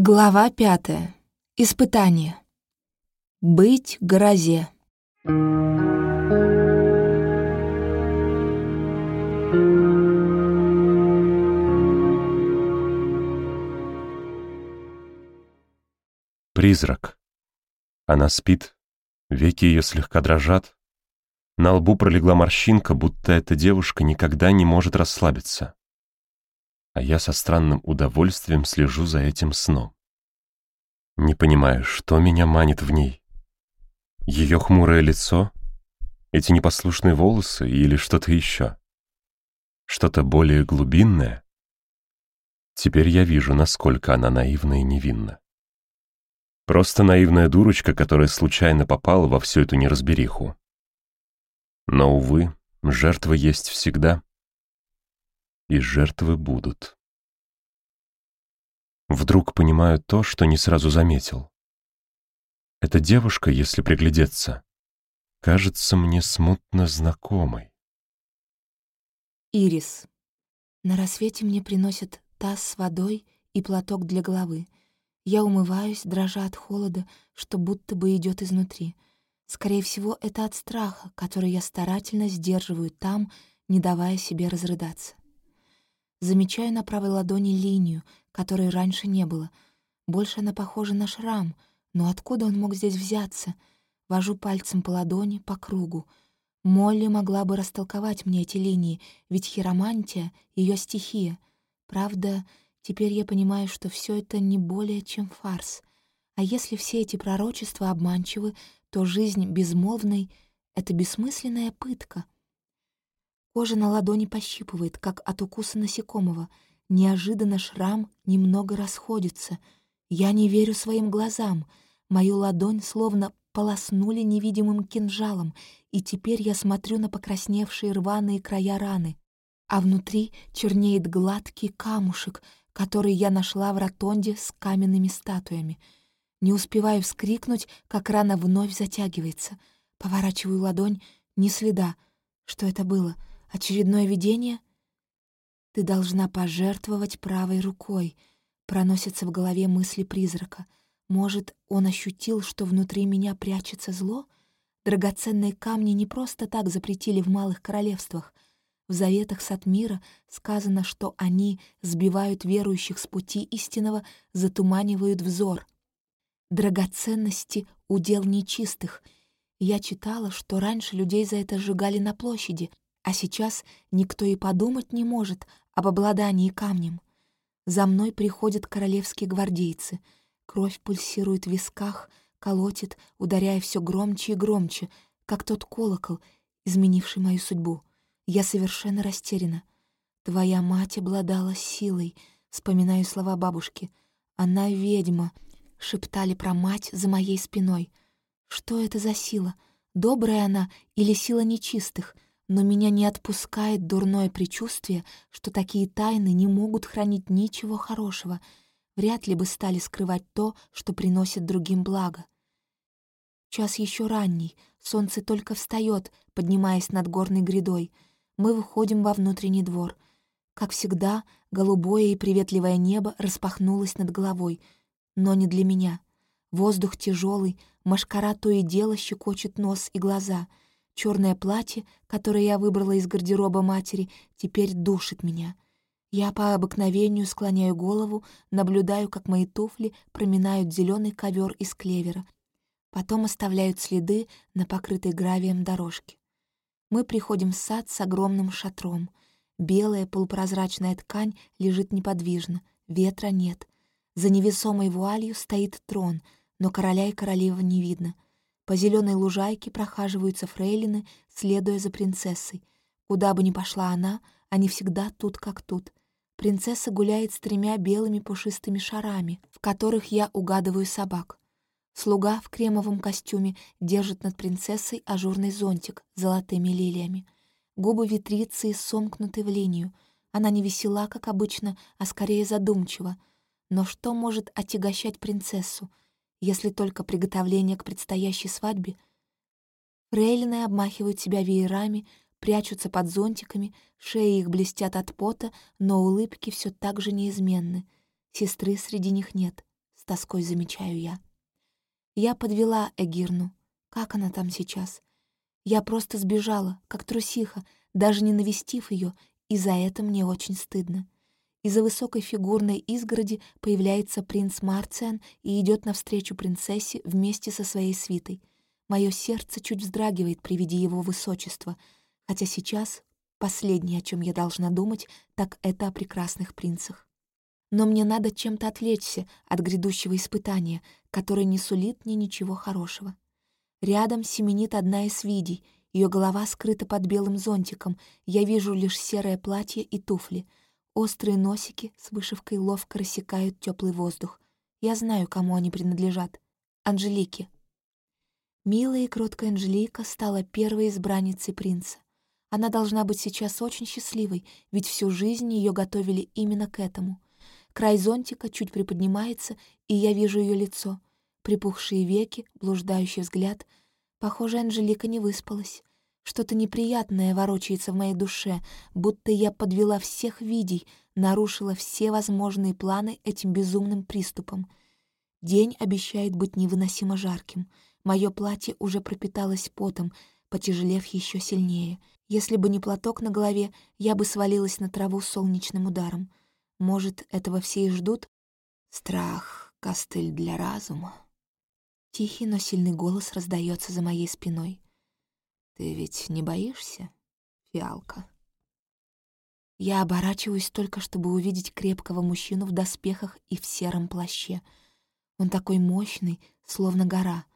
Глава пятая. Испытание. Быть грозе. Призрак. Она спит, веки ее слегка дрожат. На лбу пролегла морщинка, будто эта девушка никогда не может расслабиться а я со странным удовольствием слежу за этим сном. Не понимаю, что меня манит в ней. Ее хмурое лицо, эти непослушные волосы или что-то еще. Что-то более глубинное. Теперь я вижу, насколько она наивна и невинна. Просто наивная дурочка, которая случайно попала во всю эту неразбериху. Но, увы, жертвы есть всегда и жертвы будут. Вдруг понимаю то, что не сразу заметил. Эта девушка, если приглядеться, кажется мне смутно знакомой. Ирис. На рассвете мне приносят таз с водой и платок для головы. Я умываюсь, дрожа от холода, что будто бы идет изнутри. Скорее всего, это от страха, который я старательно сдерживаю там, не давая себе разрыдаться. Замечаю на правой ладони линию, которой раньше не было. Больше она похожа на шрам, но откуда он мог здесь взяться? Вожу пальцем по ладони, по кругу. Молли могла бы растолковать мне эти линии, ведь хиромантия — ее стихия. Правда, теперь я понимаю, что все это не более чем фарс. А если все эти пророчества обманчивы, то жизнь безмолвной — это бессмысленная пытка — Кожа на ладони пощипывает, как от укуса насекомого. Неожиданно шрам немного расходится. Я не верю своим глазам. Мою ладонь словно полоснули невидимым кинжалом, и теперь я смотрю на покрасневшие рваные края раны. А внутри чернеет гладкий камушек, который я нашла в ротонде с каменными статуями. Не успеваю вскрикнуть, как рана вновь затягивается. Поворачиваю ладонь, ни следа. Что это было — Очередное видение? Ты должна пожертвовать правой рукой. Проносятся в голове мысли призрака. Может, он ощутил, что внутри меня прячется зло? Драгоценные камни не просто так запретили в малых королевствах. В заветах Сатмира сказано, что они сбивают верующих с пути истинного, затуманивают взор. Драгоценности — удел нечистых. Я читала, что раньше людей за это сжигали на площади — а сейчас никто и подумать не может об обладании камнем. За мной приходят королевские гвардейцы. Кровь пульсирует в висках, колотит, ударяя все громче и громче, как тот колокол, изменивший мою судьбу. Я совершенно растеряна. Твоя мать обладала силой, вспоминаю слова бабушки. Она ведьма, шептали про мать за моей спиной. Что это за сила? Добрая она или сила нечистых — но меня не отпускает дурное предчувствие, что такие тайны не могут хранить ничего хорошего, вряд ли бы стали скрывать то, что приносит другим благо. Час еще ранний, солнце только встает, поднимаясь над горной грядой. Мы выходим во внутренний двор. Как всегда, голубое и приветливое небо распахнулось над головой, но не для меня. Воздух тяжелый, машкара то и дело щекочет нос и глаза — Черное платье, которое я выбрала из гардероба матери, теперь душит меня. Я по обыкновению склоняю голову, наблюдаю, как мои туфли проминают зеленый ковер из клевера, потом оставляют следы на покрытой гравием дорожке. Мы приходим в сад с огромным шатром. Белая полупрозрачная ткань лежит неподвижно, ветра нет. За невесомой вуалью стоит трон, но короля и королевы не видно — по зеленой лужайке прохаживаются фрейлины, следуя за принцессой. Куда бы ни пошла она, они всегда тут как тут. Принцесса гуляет с тремя белыми пушистыми шарами, в которых я угадываю собак. Слуга в кремовом костюме держит над принцессой ажурный зонтик с золотыми лилиями. Губы ветрицы сомкнуты в линию. Она не весела, как обычно, а скорее задумчива. Но что может отягощать принцессу? Если только приготовление к предстоящей свадьбе. Фрейлины обмахивают себя веерами, прячутся под зонтиками, шеи их блестят от пота, но улыбки все так же неизменны. Сестры среди них нет. тоской замечаю я. Я подвела Эгирну. Как она там сейчас? Я просто сбежала, как трусиха, даже не навестив ее, и за это мне очень стыдно. Из-за высокой фигурной изгороди появляется принц Марциан и идет навстречу принцессе вместе со своей свитой. Мое сердце чуть вздрагивает при виде его высочества, хотя сейчас последнее, о чем я должна думать, так это о прекрасных принцах. Но мне надо чем-то отвлечься от грядущего испытания, которое не сулит мне ничего хорошего. Рядом семенит одна из видей, ее голова скрыта под белым зонтиком, я вижу лишь серое платье и туфли. Острые носики с вышивкой ловко рассекают теплый воздух. Я знаю, кому они принадлежат. Анжелике. Милая и кроткая Анжелика стала первой избранницей принца. Она должна быть сейчас очень счастливой, ведь всю жизнь ее готовили именно к этому — Край зонтика чуть приподнимается, и я вижу ее лицо. Припухшие веки, блуждающий взгляд. Похоже, Анжелика не выспалась. Что-то неприятное ворочается в моей душе, будто я подвела всех видей, нарушила все возможные планы этим безумным приступом. День обещает быть невыносимо жарким. Мое платье уже пропиталось потом, потяжелев еще сильнее. Если бы не платок на голове, я бы свалилась на траву солнечным ударом. Может, этого все и ждут? Страх — костыль для разума. Тихий, но сильный голос раздается за моей спиной. «Ты ведь не боишься, фиалка?» Я оборачиваюсь только, чтобы увидеть крепкого мужчину в доспехах и в сером плаще. Он такой мощный, словно гора.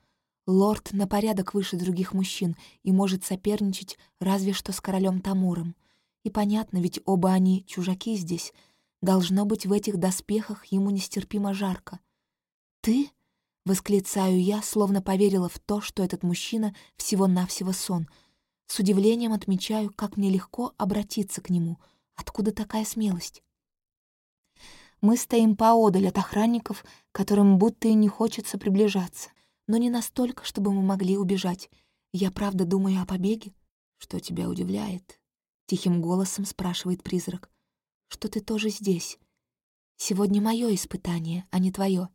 Лорд на порядок выше других мужчин и может соперничать разве что с королем Тамуром. И понятно, ведь оба они чужаки здесь — Должно быть, в этих доспехах ему нестерпимо жарко. «Ты?» — восклицаю я, словно поверила в то, что этот мужчина всего-навсего сон. С удивлением отмечаю, как мне легко обратиться к нему. Откуда такая смелость? Мы стоим поодаль от охранников, которым будто и не хочется приближаться, но не настолько, чтобы мы могли убежать. Я правда думаю о побеге? Что тебя удивляет? Тихим голосом спрашивает призрак что ты тоже здесь. Сегодня мое испытание, а не твое.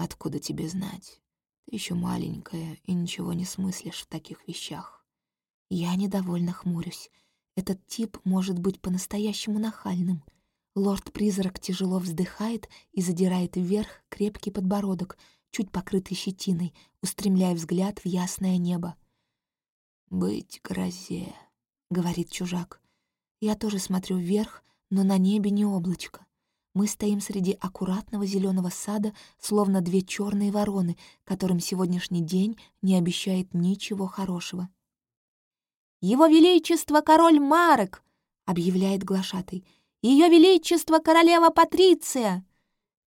Откуда тебе знать? Ты еще маленькая и ничего не смыслишь в таких вещах. Я недовольно хмурюсь. Этот тип может быть по-настоящему нахальным. Лорд-призрак тяжело вздыхает и задирает вверх крепкий подбородок, чуть покрытый щетиной, устремляя взгляд в ясное небо. «Быть грозе», — говорит чужак. Я тоже смотрю вверх, но на небе не облачко. Мы стоим среди аккуратного зеленого сада, словно две черные вороны, которым сегодняшний день не обещает ничего хорошего. «Его Величество король Марек!» — объявляет глашатый. «Ее Величество королева Патриция!»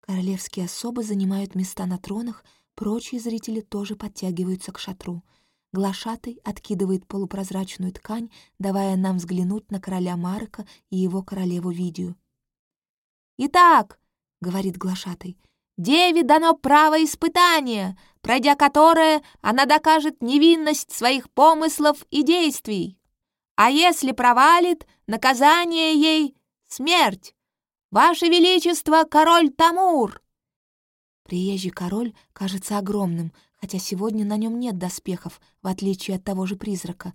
Королевские особы занимают места на тронах, прочие зрители тоже подтягиваются к шатру — Глашатый откидывает полупрозрачную ткань, давая нам взглянуть на короля Марка и его королеву Видию. «Итак», — говорит глашатый, — «деве дано право испытания, пройдя которое она докажет невинность своих помыслов и действий. А если провалит, наказание ей — смерть. Ваше Величество, король Тамур!» Приезжий король кажется огромным, хотя сегодня на нем нет доспехов, в отличие от того же призрака.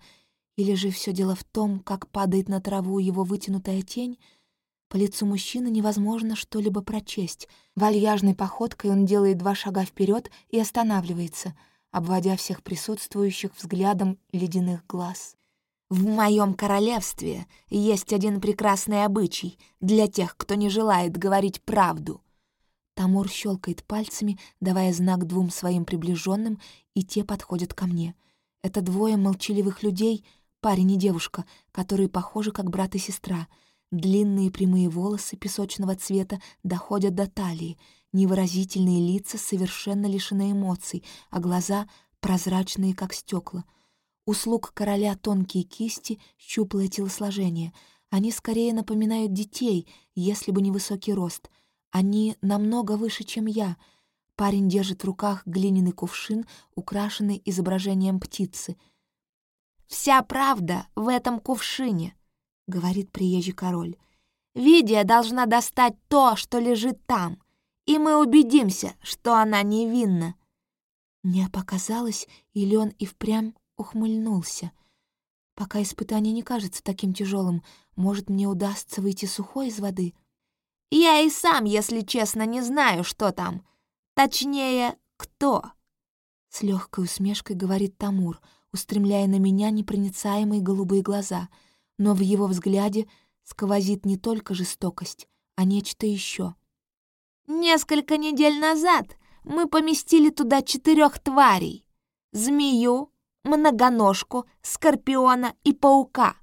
Или же все дело в том, как падает на траву его вытянутая тень? По лицу мужчины невозможно что-либо прочесть. Вальяжной походкой он делает два шага вперед и останавливается, обводя всех присутствующих взглядом ледяных глаз. «В моем королевстве есть один прекрасный обычай для тех, кто не желает говорить правду», Тамур щелкает пальцами, давая знак двум своим приближенным, и те подходят ко мне. Это двое молчаливых людей, парень и девушка, которые похожи как брат и сестра. Длинные прямые волосы песочного цвета доходят до талии, невыразительные лица совершенно лишены эмоций, а глаза прозрачные, как стекла. Слуг короля тонкие кисти, щуплое телосложение. Они скорее напоминают детей, если бы не высокий рост — они намного выше, чем я. Парень держит в руках глиняный кувшин, украшенный изображением птицы. «Вся правда в этом кувшине», — говорит приезжий король. «Видия должна достать то, что лежит там, и мы убедимся, что она невинна». Мне показалось, или он и впрямь ухмыльнулся. Пока испытание не кажется таким тяжелым, может, мне удастся выйти сухой из воды? Я и сам, если честно, не знаю, что там. Точнее, кто. С легкой усмешкой говорит Тамур, устремляя на меня непроницаемые голубые глаза, но в его взгляде сквозит не только жестокость, а нечто еще. Несколько недель назад мы поместили туда четырех тварей. Змею, многоножку, скорпиона и паука.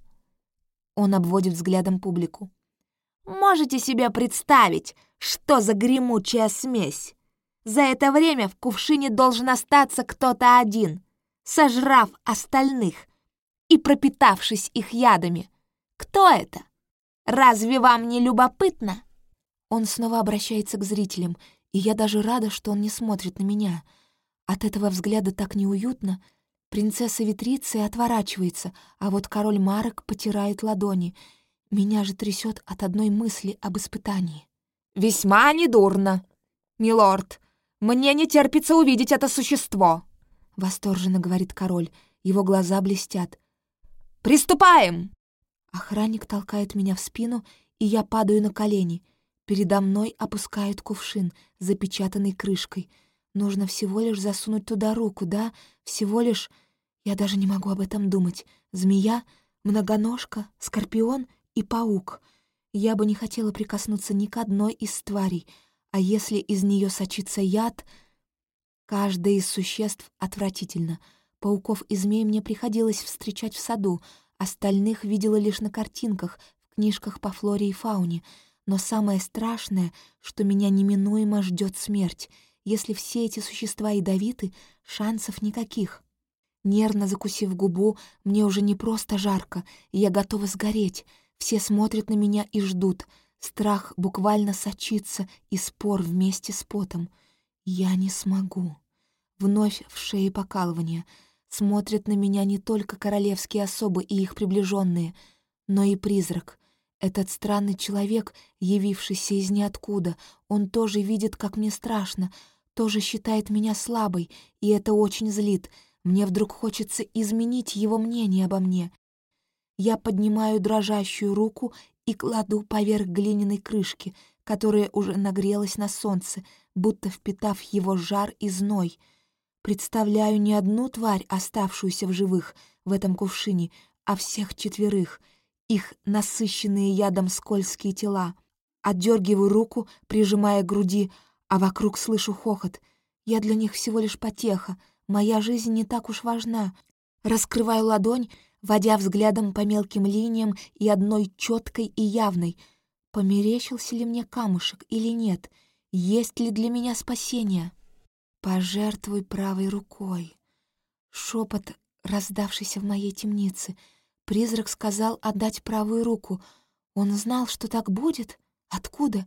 Он обводит взглядом публику. Можете себе представить, что за гремучая смесь? За это время в кувшине должен остаться кто-то один, сожрав остальных и пропитавшись их ядами. Кто это? Разве вам не любопытно? Он снова обращается к зрителям, и я даже рада, что он не смотрит на меня. От этого взгляда так неуютно — Принцесса Витриция отворачивается, а вот король Марок потирает ладони. Меня же трясет от одной мысли об испытании. «Весьма недурно, милорд. Мне не терпится увидеть это существо!» Восторженно говорит король. Его глаза блестят. «Приступаем!» Охранник толкает меня в спину, и я падаю на колени. Передо мной опускают кувшин, запечатанный крышкой. Нужно всего лишь засунуть туда руку, да? Всего лишь... Я даже не могу об этом думать. Змея, многоножка, скорпион и паук. Я бы не хотела прикоснуться ни к одной из тварей, а если из нее сочится яд... Каждое из существ отвратительно. Пауков и змей мне приходилось встречать в саду, остальных видела лишь на картинках, в книжках по флоре и фауне. Но самое страшное, что меня неминуемо ждет смерть. Если все эти существа ядовиты, шансов никаких. Нервно закусив губу, мне уже не просто жарко, и я готова сгореть. Все смотрят на меня и ждут. Страх буквально сочится и спор вместе с потом. Я не смогу. Вновь в шее покалывание. Смотрят на меня не только королевские особы и их приближенные, но и призрак. Этот странный человек, явившийся из ниоткуда, он тоже видит, как мне страшно, тоже считает меня слабой, и это очень злит — мне вдруг хочется изменить его мнение обо мне. Я поднимаю дрожащую руку и кладу поверх глиняной крышки, которая уже нагрелась на солнце, будто впитав его жар и зной. Представляю не одну тварь, оставшуюся в живых в этом кувшине, а всех четверых, их насыщенные ядом скользкие тела. Отдергиваю руку, прижимая к груди, а вокруг слышу хохот. Я для них всего лишь потеха — Моя жизнь не так уж важна. Раскрываю ладонь, водя взглядом по мелким линиям и одной четкой и явной. Померещился ли мне камушек или нет? Есть ли для меня спасение? Пожертвуй правой рукой. Шепот, раздавшийся в моей темнице. Призрак сказал отдать правую руку. Он знал, что так будет? Откуда?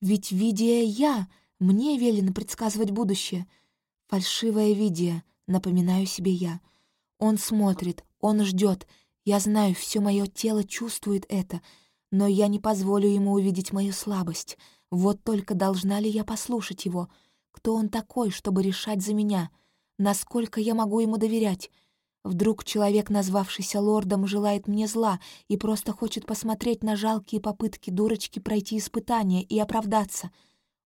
Ведь, видя я, мне велено предсказывать будущее — Фальшивое видео, напоминаю себе я. Он смотрит, он ждет. Я знаю, все мое тело чувствует это, но я не позволю ему увидеть мою слабость. Вот только должна ли я послушать его? Кто он такой, чтобы решать за меня? Насколько я могу ему доверять? Вдруг человек, назвавшийся лордом, желает мне зла и просто хочет посмотреть на жалкие попытки дурочки пройти испытание и оправдаться.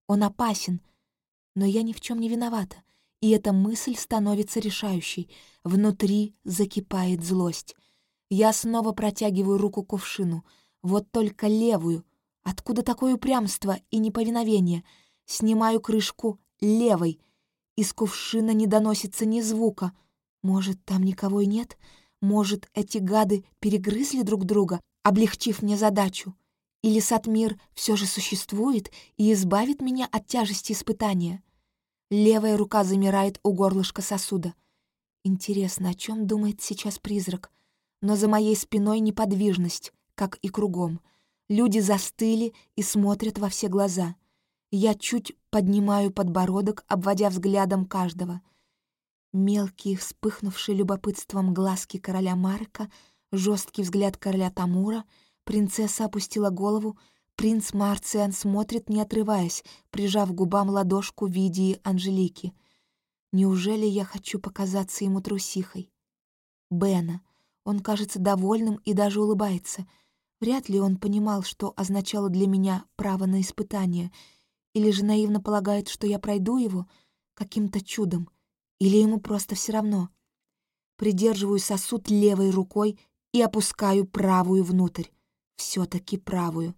Он опасен, но я ни в чем не виновата и эта мысль становится решающей. Внутри закипает злость. Я снова протягиваю руку к кувшину, вот только левую. Откуда такое упрямство и неповиновение? Снимаю крышку левой. Из кувшина не доносится ни звука. Может, там никого и нет? Может, эти гады перегрызли друг друга, облегчив мне задачу? Или Сатмир все же существует и избавит меня от тяжести испытания? Левая рука замирает у горлышка сосуда. Интересно, о чем думает сейчас призрак? Но за моей спиной неподвижность, как и кругом. Люди застыли и смотрят во все глаза. Я чуть поднимаю подбородок, обводя взглядом каждого. Мелкие, вспыхнувшие любопытством глазки короля Марка, жесткий взгляд короля Тамура, принцесса опустила голову, Принц Марциан смотрит, не отрываясь, прижав губам ладошку в виде Анжелики. Неужели я хочу показаться ему трусихой? Бена. Он кажется довольным и даже улыбается. Вряд ли он понимал, что означало для меня право на испытание, или же наивно полагает, что я пройду его каким-то чудом, или ему просто все равно. Придерживаю сосуд левой рукой и опускаю правую внутрь. все таки правую.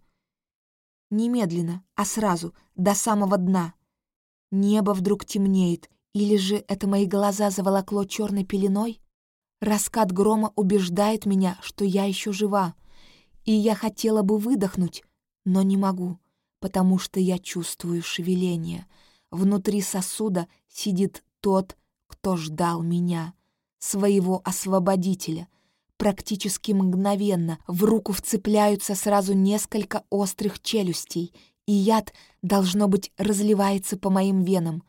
Немедленно, а сразу, до самого дна. Небо вдруг темнеет, или же это мои глаза заволокло черной пеленой? Раскат грома убеждает меня, что я еще жива, и я хотела бы выдохнуть, но не могу, потому что я чувствую шевеление. Внутри сосуда сидит тот, кто ждал меня, своего освободителя. Практически мгновенно в руку вцепляются сразу несколько острых челюстей, и яд, должно быть, разливается по моим венам.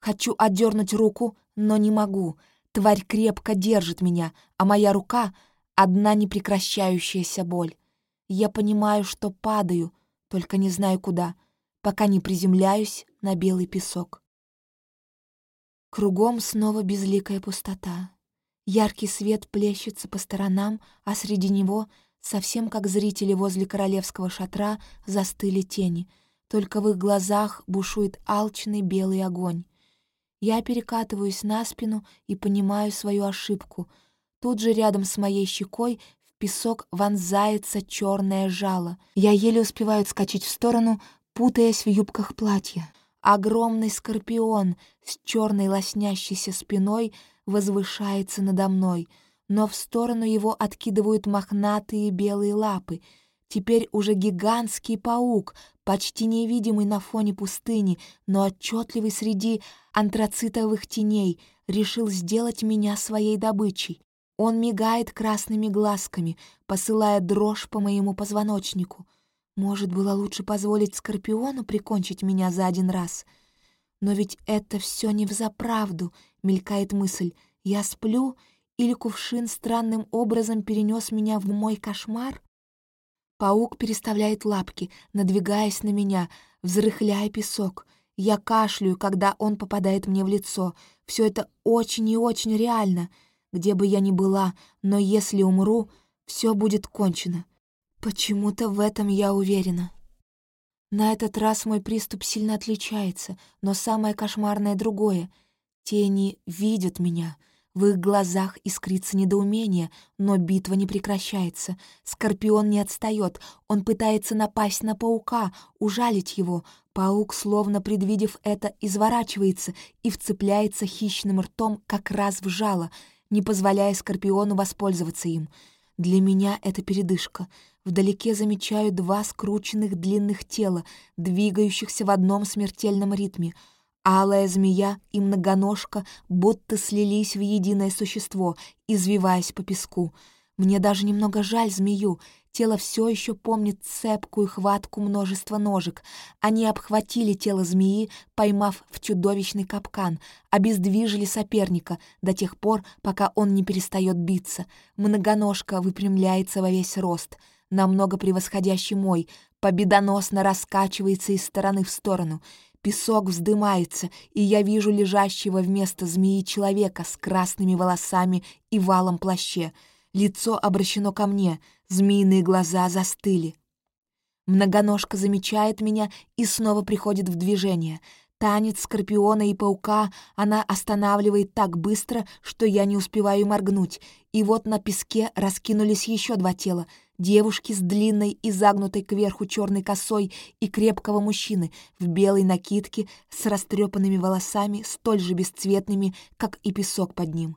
Хочу отдернуть руку, но не могу — Тварь крепко держит меня, а моя рука — одна непрекращающаяся боль. Я понимаю, что падаю, только не знаю куда, пока не приземляюсь на белый песок. Кругом снова безликая пустота. Яркий свет плещется по сторонам, а среди него, совсем как зрители возле королевского шатра, застыли тени. Только в их глазах бушует алчный белый огонь. Я перекатываюсь на спину и понимаю свою ошибку. Тут же рядом с моей щекой песок вонзается черное жало. Я еле успеваю отскочить в сторону, путаясь в юбках платья. Огромный скорпион с черной лоснящейся спиной возвышается надо мной, но в сторону его откидывают мохнатые белые лапы — Теперь уже гигантский паук, почти невидимый на фоне пустыни, но отчетливый среди антрацитовых теней, решил сделать меня своей добычей. Он мигает красными глазками, посылая дрожь по моему позвоночнику. Может, было лучше позволить Скорпиону прикончить меня за один раз? Но ведь это все не взаправду, мелькает мысль. Я сплю, или кувшин странным образом перенес меня в мой кошмар? Паук переставляет лапки, надвигаясь на меня, взрыхляя песок. Я кашляю, когда он попадает мне в лицо. Все это очень и очень реально. Где бы я ни была, но если умру, все будет кончено. Почему-то в этом я уверена. На этот раз мой приступ сильно отличается, но самое кошмарное другое. Тени видят меня — в их глазах искрится недоумение, но битва не прекращается. Скорпион не отстает, он пытается напасть на паука, ужалить его. Паук, словно предвидев это, изворачивается и вцепляется хищным ртом как раз в жало, не позволяя Скорпиону воспользоваться им. Для меня это передышка. Вдалеке замечаю два скрученных длинных тела, двигающихся в одном смертельном ритме — Алая змея и многоножка будто слились в единое существо, извиваясь по песку. Мне даже немного жаль змею. Тело все еще помнит цепкую хватку множества ножек. Они обхватили тело змеи, поймав в чудовищный капкан, обездвижили соперника до тех пор, пока он не перестает биться. Многоножка выпрямляется во весь рост, намного превосходящий мой, победоносно раскачивается из стороны в сторону — Песок вздымается, и я вижу лежащего вместо змеи человека с красными волосами и валом плаще. Лицо обращено ко мне, змеиные глаза застыли. Многоножка замечает меня и снова приходит в движение. Танец скорпиона и паука она останавливает так быстро, что я не успеваю моргнуть. И вот на песке раскинулись еще два тела — девушки с длинной и загнутой кверху черной косой и крепкого мужчины в белой накидке с растрепанными волосами, столь же бесцветными, как и песок под ним.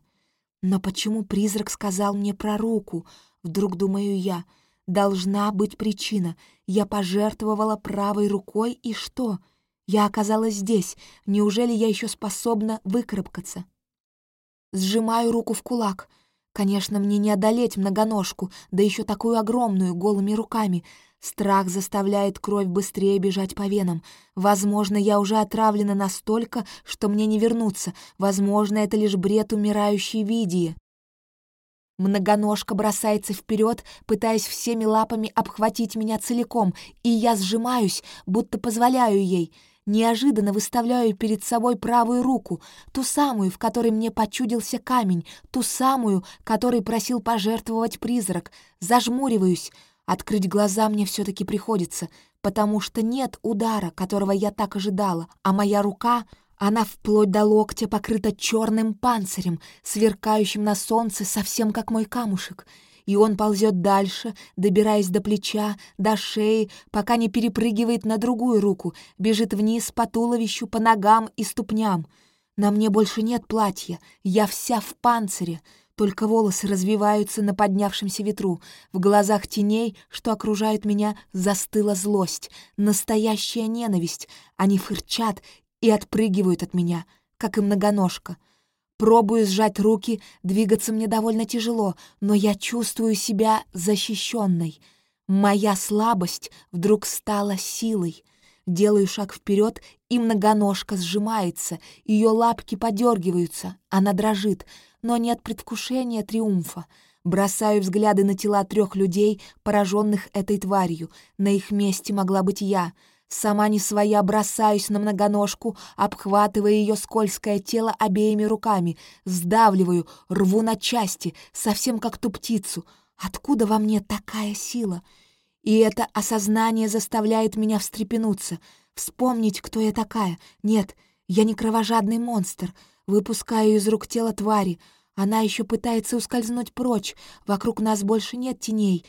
Но почему призрак сказал мне про руку? Вдруг думаю я. Должна быть причина. Я пожертвовала правой рукой, и что? Я оказалась здесь. Неужели я еще способна выкарабкаться? Сжимаю руку в кулак — Конечно, мне не одолеть многоножку, да еще такую огромную, голыми руками. Страх заставляет кровь быстрее бежать по венам. Возможно, я уже отравлена настолько, что мне не вернуться. Возможно, это лишь бред умирающей Видии. Многоножка бросается вперед, пытаясь всеми лапами обхватить меня целиком, и я сжимаюсь, будто позволяю ей. Неожиданно выставляю перед собой правую руку, ту самую, в которой мне почудился камень, ту самую, которой просил пожертвовать призрак. Зажмуриваюсь. Открыть глаза мне все таки приходится, потому что нет удара, которого я так ожидала, а моя рука она вплоть до локтя покрыта черным панцирем, сверкающим на солнце, совсем как мой камушек. И он ползет дальше, добираясь до плеча, до шеи, пока не перепрыгивает на другую руку, бежит вниз по туловищу, по ногам и ступням. На мне больше нет платья, я вся в панцире, только волосы развиваются на поднявшемся ветру. В глазах теней, что окружают меня, застыла злость, настоящая ненависть. Они фырчат и отпрыгивают от меня, как и многоножка. Пробую сжать руки, двигаться мне довольно тяжело, но я чувствую себя защищенной. Моя слабость вдруг стала силой. Делаю шаг вперед, и многоножка сжимается, ее лапки подергиваются, она дрожит, но нет предвкушения триумфа. Бросаю взгляды на тела трех людей, пораженных этой тварью. На их месте могла быть я — Сама не своя бросаюсь на многоножку, обхватывая ее скользкое тело обеими руками, сдавливаю, рву на части, совсем как ту птицу. Откуда во мне такая сила? И это осознание заставляет меня встрепенуться, вспомнить, кто я такая. Нет, я не кровожадный монстр. Выпускаю из рук тело твари. Она еще пытается ускользнуть прочь. Вокруг нас больше нет теней.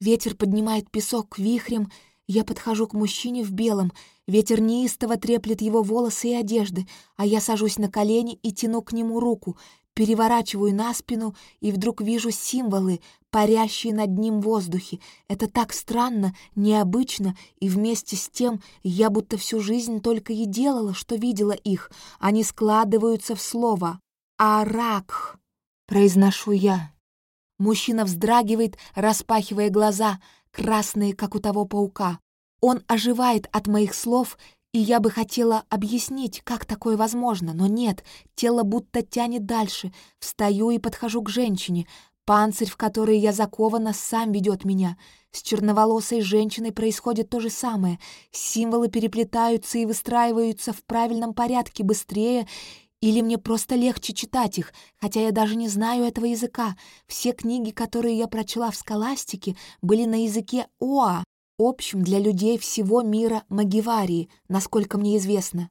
Ветер поднимает песок вихрем, я подхожу к мужчине в белом, ветер неистово треплет его волосы и одежды, а я сажусь на колени и тяну к нему руку, переворачиваю на спину и вдруг вижу символы, парящие над ним в воздухе. Это так странно, необычно, и вместе с тем я будто всю жизнь только и делала, что видела их. Они складываются в слово «Аракх», — произношу я. Мужчина вздрагивает, распахивая глаза — красные, как у того паука. Он оживает от моих слов, и я бы хотела объяснить, как такое возможно, но нет, тело будто тянет дальше. Встаю и подхожу к женщине. Панцирь, в который я закована, сам ведет меня. С черноволосой женщиной происходит то же самое. Символы переплетаются и выстраиваются в правильном порядке быстрее, или мне просто легче читать их, хотя я даже не знаю этого языка. Все книги, которые я прочла в скаластике, были на языке Оа, общем для людей всего мира Магиварии, насколько мне известно.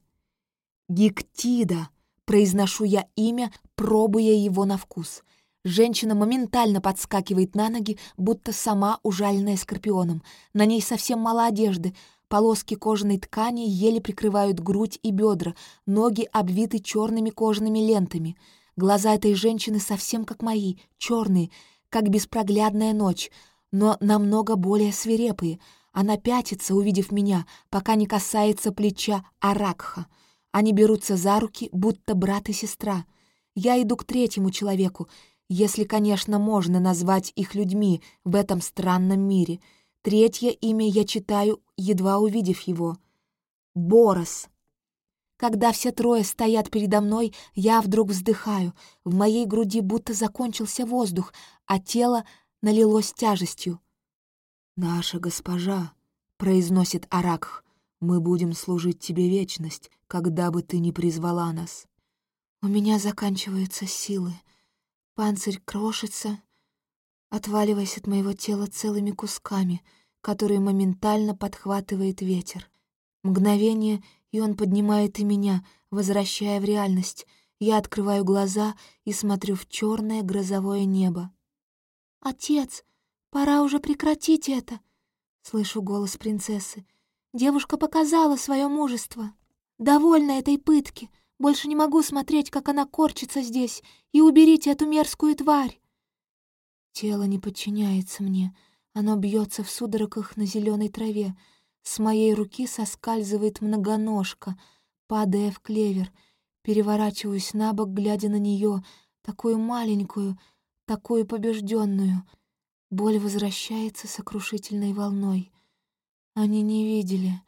«Гиктида», — произношу я имя, пробуя его на вкус. Женщина моментально подскакивает на ноги, будто сама ужаленная скорпионом. На ней совсем мало одежды — Полоски кожаной ткани еле прикрывают грудь и бедра, ноги обвиты черными кожаными лентами. Глаза этой женщины совсем как мои, черные, как беспроглядная ночь, но намного более свирепые. Она пятится, увидев меня, пока не касается плеча Аракха. Они берутся за руки, будто брат и сестра. Я иду к третьему человеку, если, конечно, можно назвать их людьми в этом странном мире — Третье имя я читаю, едва увидев его. Борос. Когда все трое стоят передо мной, я вдруг вздыхаю. В моей груди будто закончился воздух, а тело налилось тяжестью. «Наша госпожа», — произносит Аракх, — «мы будем служить тебе вечность, когда бы ты ни призвала нас». У меня заканчиваются силы. Панцирь крошится, отваливаясь от моего тела целыми кусками, которые моментально подхватывает ветер. Мгновение, и он поднимает и меня, возвращая в реальность. Я открываю глаза и смотрю в черное грозовое небо. «Отец, пора уже прекратить это!» — слышу голос принцессы. Девушка показала свое мужество. Довольна этой пытки. Больше не могу смотреть, как она корчится здесь. И уберите эту мерзкую тварь. Тело не подчиняется мне. Оно бьется в судорогах на зеленой траве. С моей руки соскальзывает многоножка, падая в клевер. Переворачиваюсь на бок, глядя на нее, такую маленькую, такую побежденную. Боль возвращается сокрушительной волной. Они не видели,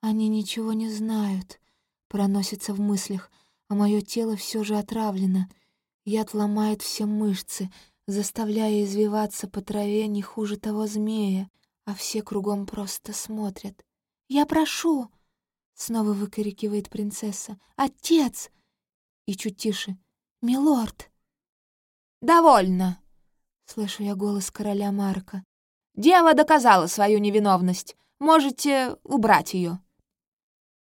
они ничего не знают. Проносится в мыслях, а мое тело все же отравлено. Яд ломает все мышцы — заставляя извиваться по траве не хуже того змея, а все кругом просто смотрят. «Я прошу!» — снова выкрикивает принцесса. «Отец!» И чуть тише. «Милорд!» «Довольно!» — слышу я голос короля Марка. «Дева доказала свою невиновность. Можете убрать ее.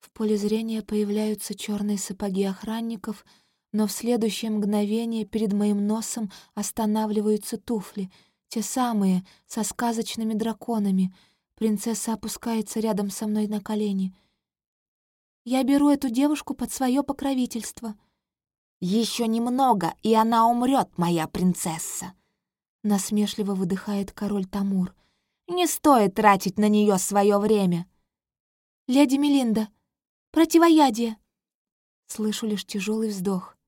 В поле зрения появляются черные сапоги охранников, но в следующее мгновение перед моим носом останавливаются туфли, те самые, со сказочными драконами. Принцесса опускается рядом со мной на колени. Я беру эту девушку под свое покровительство. Еще немного, и она умрет, моя принцесса!» Насмешливо выдыхает король Тамур. «Не стоит тратить на нее свое время!» «Леди Мелинда!» Противоядие!» Слышу лишь тяжелый вздох.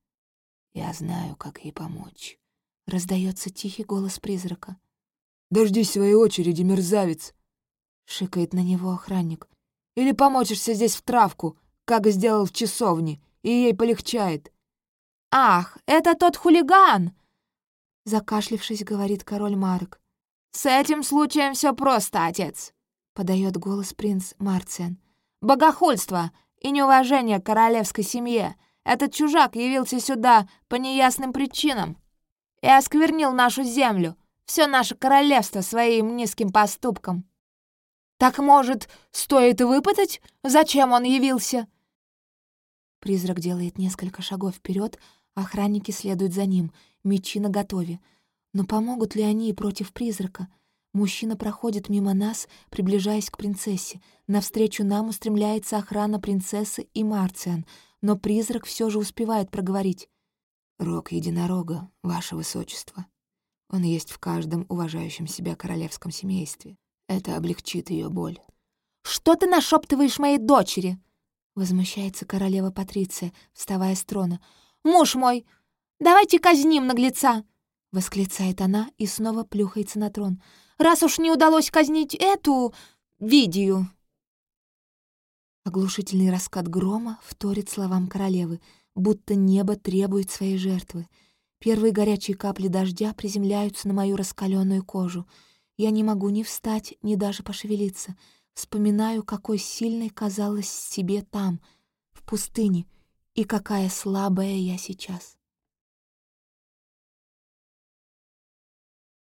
«Я знаю, как ей помочь», — раздается тихий голос призрака. «Дождись своей очереди, мерзавец!» — шикает на него охранник. «Или помочишься здесь в травку, как сделал в часовне, и ей полегчает». «Ах, это тот хулиган!» Закашлившись, говорит король Марк. «С этим случаем все просто, отец», — подает голос принц Марциан. «Богохульство! и неуважение к королевской семье. Этот чужак явился сюда по неясным причинам и осквернил нашу землю, все наше королевство своим низким поступком. Так, может, стоит выпытать, зачем он явился?» Призрак делает несколько шагов вперед, охранники следуют за ним, мечи наготове. Но помогут ли они против призрака? Мужчина проходит мимо нас, приближаясь к принцессе. Навстречу нам устремляется охрана принцессы и Марциан, но призрак все же успевает проговорить. «Рог единорога, ваше высочество. Он есть в каждом уважающем себя королевском семействе. Это облегчит ее боль». «Что ты нашептываешь моей дочери?» — возмущается королева Патриция, вставая с трона. «Муж мой, давайте казним наглеца!» — восклицает она и снова плюхается на трон — раз уж не удалось казнить эту... видео. Оглушительный раскат грома вторит словам королевы, будто небо требует своей жертвы. Первые горячие капли дождя приземляются на мою раскаленную кожу. Я не могу ни встать, ни даже пошевелиться. Вспоминаю, какой сильной казалась себе там, в пустыне, и какая слабая я сейчас.